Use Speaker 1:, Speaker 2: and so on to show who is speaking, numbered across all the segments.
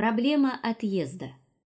Speaker 1: Проблема отъезда.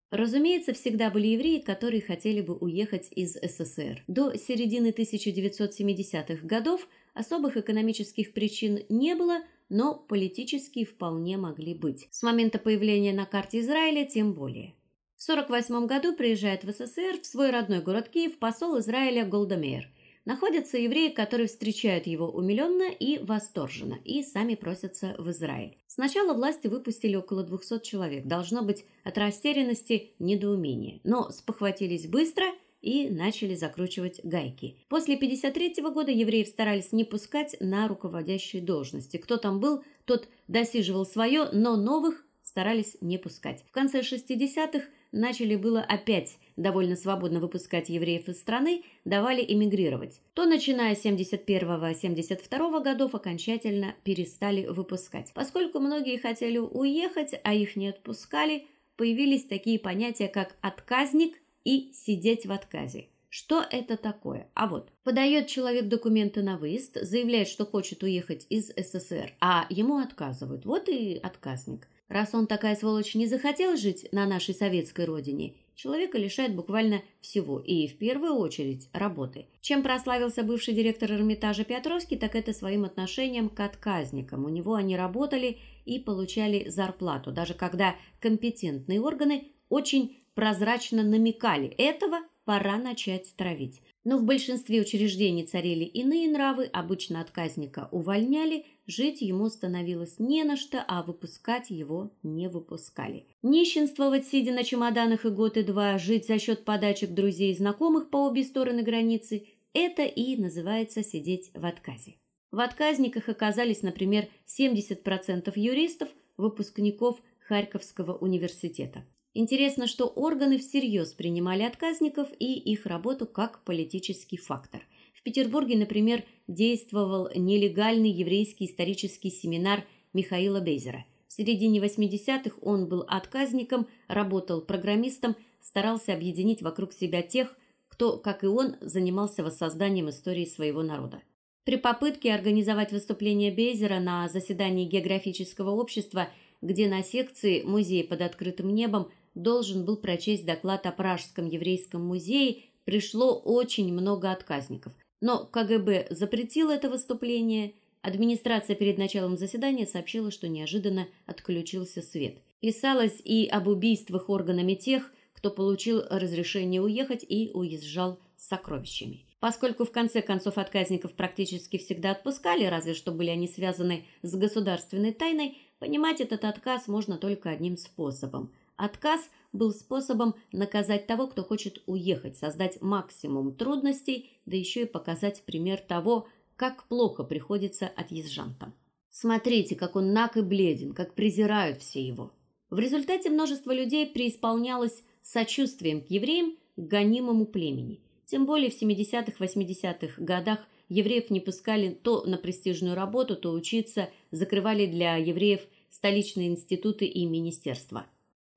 Speaker 1: Разумеется, всегда были евреи, которые хотели бы уехать из СССР. До середины 1970-х годов особых экономических причин не было, но политические вполне могли быть. С момента появления на карте Израиля тем более. В 48 году приезжает в СССР в свой родной город Киев посол Израиля Голдамейр. Находятся евреи, которые встречают его умиленно и восторженно и сами просятся в Израиль. Сначала власти выпустили около 200 человек, должно быть от растерянности, недоумения, но спохватились быстро и начали закручивать гайки. После 53 года евреев старались не пускать на руководящие должности. Кто там был, тот досиживал свое, но новых старались не пускать. В конце 60-х начали было опять довольно свободно выпускать евреев из страны, давали эмигрировать. То начиная с 71-72 годов окончательно перестали выпускать. Поскольку многие хотели уехать, а их не отпускали, появились такие понятия, как отказник и сидеть в отказе. Что это такое? А вот, подает человек документы на выезд, заявляет, что хочет уехать из СССР, а ему отказывают. Вот и отказник. Раз он такая сволочь не захотел жить на нашей советской родине, человека лишают буквально всего, и в первую очередь работы. Чем прославился бывший директор Эрмитажа Петровский, так это своим отношением к отказникам. У него они работали и получали зарплату, даже когда компетентные органы очень прозрачно намекали: этого пора начать травить. Но в большинстве учреждений царили иные нравы, обычно отказника увольняли, жить ему становилось не на что, а выпускать его не выпускали. Нищенствовать, сидя на чемоданах и год и два, жить за счет подачек друзей и знакомых по обе стороны границы это и называется сидеть в отказе. В отказниках оказались, например, 70% юристов, выпускников Харьковского университета. Интересно, что органы всерьез принимали отказников и их работу как политический фактор. В Петербурге, например, действовал нелегальный еврейский исторический семинар Михаила Бейзера. В середине 80-х он был отказником, работал программистом, старался объединить вокруг себя тех, кто, как и он, занимался воссозданием истории своего народа. При попытке организовать выступление Бейзера на заседании географического общества, где на секции музея под открытым небом должен был прочесть доклад о Пражском еврейском музее, пришло очень много отказников. Но КГБ запретило это выступление. Администрация перед началом заседания сообщила, что неожиданно отключился свет. Писалось и об убийствах органами тех, кто получил разрешение уехать и уезжал с сокровищами. Поскольку в конце концов отказников практически всегда отпускали, разве что были они связаны с государственной тайной, понимать этот отказ можно только одним способом Отказ был способом наказать того, кто хочет уехать, создать максимум трудностей, да еще и показать пример того, как плохо приходится отъезжантам. Смотрите, как он наг и бледен, как презирают все его. В результате множество людей преисполнялось сочувствием к евреям, к гонимому племени. Тем более в 70-х, 80-х годах евреев не пускали то на престижную работу, то учиться, закрывали для евреев столичные институты и министерства.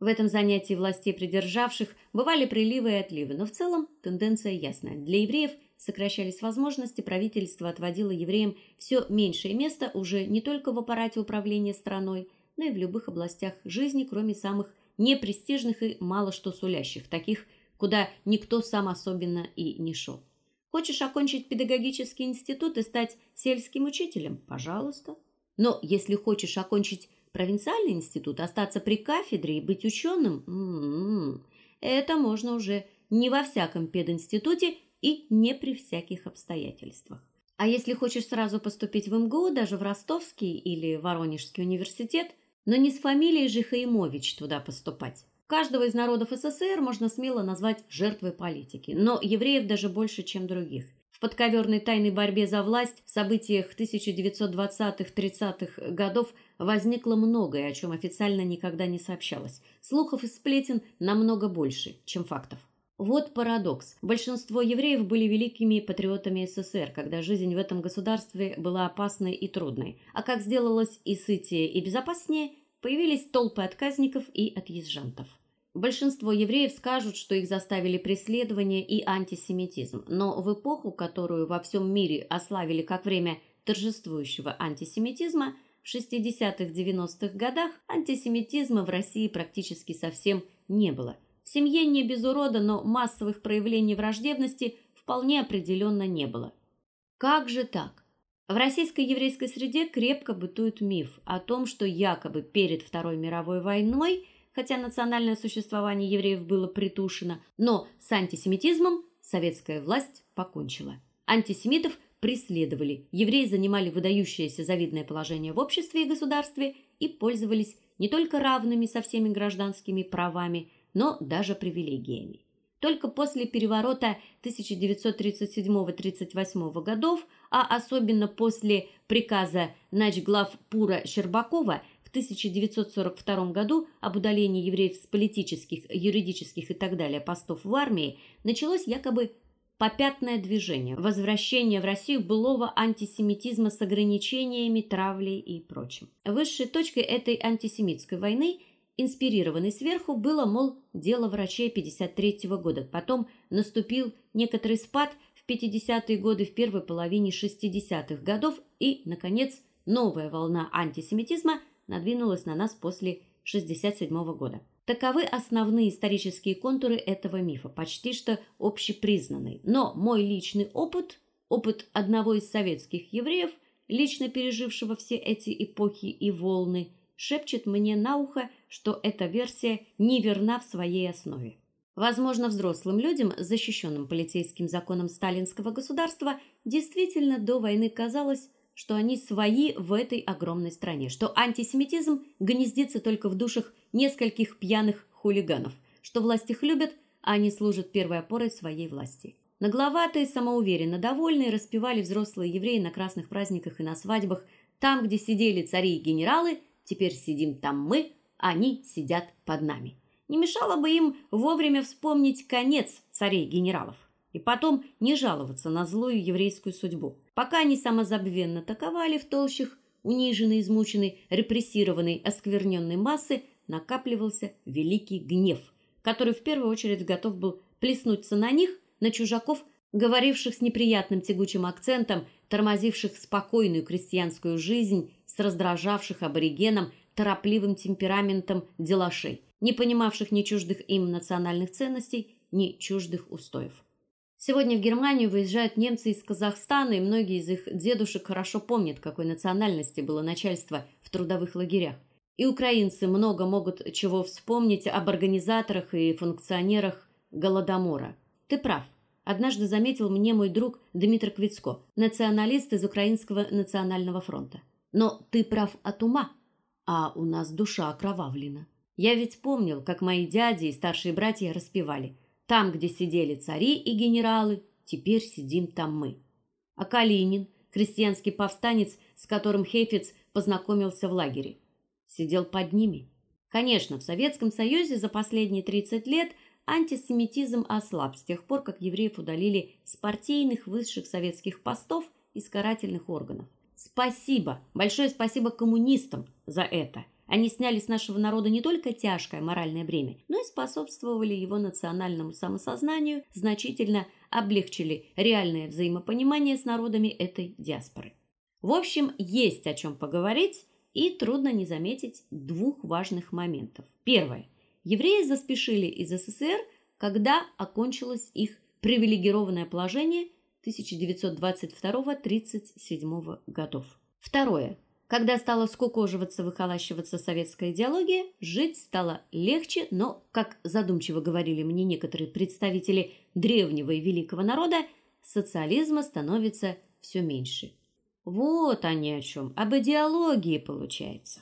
Speaker 1: В этом занятии властей придержавших бывали приливы и отливы, но в целом тенденция ясная. Для евреев сокращались возможности, правительство отводило евреям все меньшее место уже не только в аппарате управления страной, но и в любых областях жизни, кроме самых непрестижных и мало что сулящих, таких, куда никто сам особенно и не шел. Хочешь окончить педагогический институт и стать сельским учителем? Пожалуйста. Но если хочешь окончить провинциальный институт, остаться при кафедре и быть ученым? М-м-м. Это можно уже не во всяком пединституте и не при всяких обстоятельствах. А если хочешь сразу поступить в МГУ, даже в Ростовский или Воронежский университет, но не с фамилией же Хаимович туда поступать. Каждого из народов СССР можно смело назвать жертвой политики, но евреев даже больше, чем других. В подковерной тайной борьбе за власть в событиях 1920-30-х годов возникло многое, о чем официально никогда не сообщалось. Слухов и сплетен намного больше, чем фактов. Вот парадокс. Большинство евреев были великими патриотами СССР, когда жизнь в этом государстве была опасной и трудной. А как сделалось и сытее, и безопаснее, появились толпы отказников и отъезжантов. Большинство евреев скажут, что их заставили преследование и антисемитизм, но в эпоху, которую во всем мире ославили как время торжествующего антисемитизма, в 60-90-х годах антисемитизма в России практически совсем не было. В семье не без урода, но массовых проявлений враждебности вполне определенно не было. Как же так? В российской еврейской среде крепко бытует миф о том, что якобы перед Второй мировой войной, хотя национальное существование евреев было притушено, но с антисемитизмом советская власть покончила. Антисемитов преследовали. Евреи занимали выдающееся завидное положение в обществе и государстве и пользовались не только равными со всеми гражданскими правами, но даже привилегиями. Только после переворота 1937-38 годов, а особенно после приказа начглав Пура Щербакова в 1942 году об удалении евреев с политических, юридических и так далее постов в армии, началось якобы попятное движение, возвращение в Россию былого антисемитизма с ограничениями, травлей и прочим. Высшей точкой этой антисемитской войны, инспирированной сверху, было, мол, дело врачей 53 -го года. Потом наступил некоторый спад в 50-е годы, в первой половине 60-х годов и, наконец, новая волна антисемитизма надвинулась на нас после 67 -го года. Таковы основные исторические контуры этого мифа, почти что общепризнанный. Но мой личный опыт, опыт одного из советских евреев, лично пережившего все эти эпохи и волны, шепчет мне на ухо, что эта версия неверна в своей основе. Возможно, взрослым людям, защищенным полицейским законом сталинского государства, действительно до войны казалось, что они свои в этой огромной стране, что антисемитизм гнездится только в душах нескольких пьяных хулиганов, что власть их любит, а они служат первой опорой своей власти. Нагловатые, самоуверенно довольные распевали взрослые евреи на красных праздниках и на свадьбах: "Там, где сидели цари и генералы, теперь сидим там мы, они сидят под нами". Не мешало бы им вовремя вспомнить конец царей и генералов и потом не жаловаться на злую еврейскую судьбу. Пока они самозабвенно таковали в толщах униженной, измученной, репрессированной, оскверненной массы, накапливался великий гнев, который в первую очередь готов был плеснуться на них, на чужаков, говоривших с неприятным тягучим акцентом, тормозивших спокойную крестьянскую жизнь, с раздражавших аборигенам торопливым темпераментом делашей, не понимавших ни чуждых им национальных ценностей, ни чуждых устоев. Сегодня в Германию выезжают немцы из Казахстана, и многие из их дедушек хорошо помнят, какой национальности было начальство в трудовых лагерях. И украинцы много могут чего вспомнить об организаторах и функционерах Голодомора. Ты прав. Однажды заметил мне мой друг Дмитрий Квицко, националист из Украинского национального фронта. Но ты прав от ума, а у нас душа окровавлена. Я ведь помнил, как мои дяди и старшие братья распевали – там, где сидели цари и генералы, теперь сидим там мы. А Калинин, крестьянский повстанец, с которым Хейфиц познакомился в лагере, сидел под ними. Конечно, в Советском Союзе за последние 30 лет антисемитизм ослаб с тех пор, как евреев удалили с партийных высших советских постов и с карательных органов. Спасибо, большое спасибо коммунистам за это. Они сняли с нашего народа не только тяжкое моральное бремя, но и способствовали его национальному самосознанию, значительно облегчили реальное взаимопонимание с народами этой диаспоры. В общем, есть о чем поговорить, и трудно не заметить двух важных моментов. Первое. Евреи заспешили из СССР, когда окончилось их привилегированное положение 1922-37 годов. Второе. Когда стала скукоживаться, выхолащиваться советская идеология, жить стало легче, но, как задумчиво говорили мне некоторые представители древнего и великого народа, социализма становится все меньше. Вот они о чем, об идеологии получается.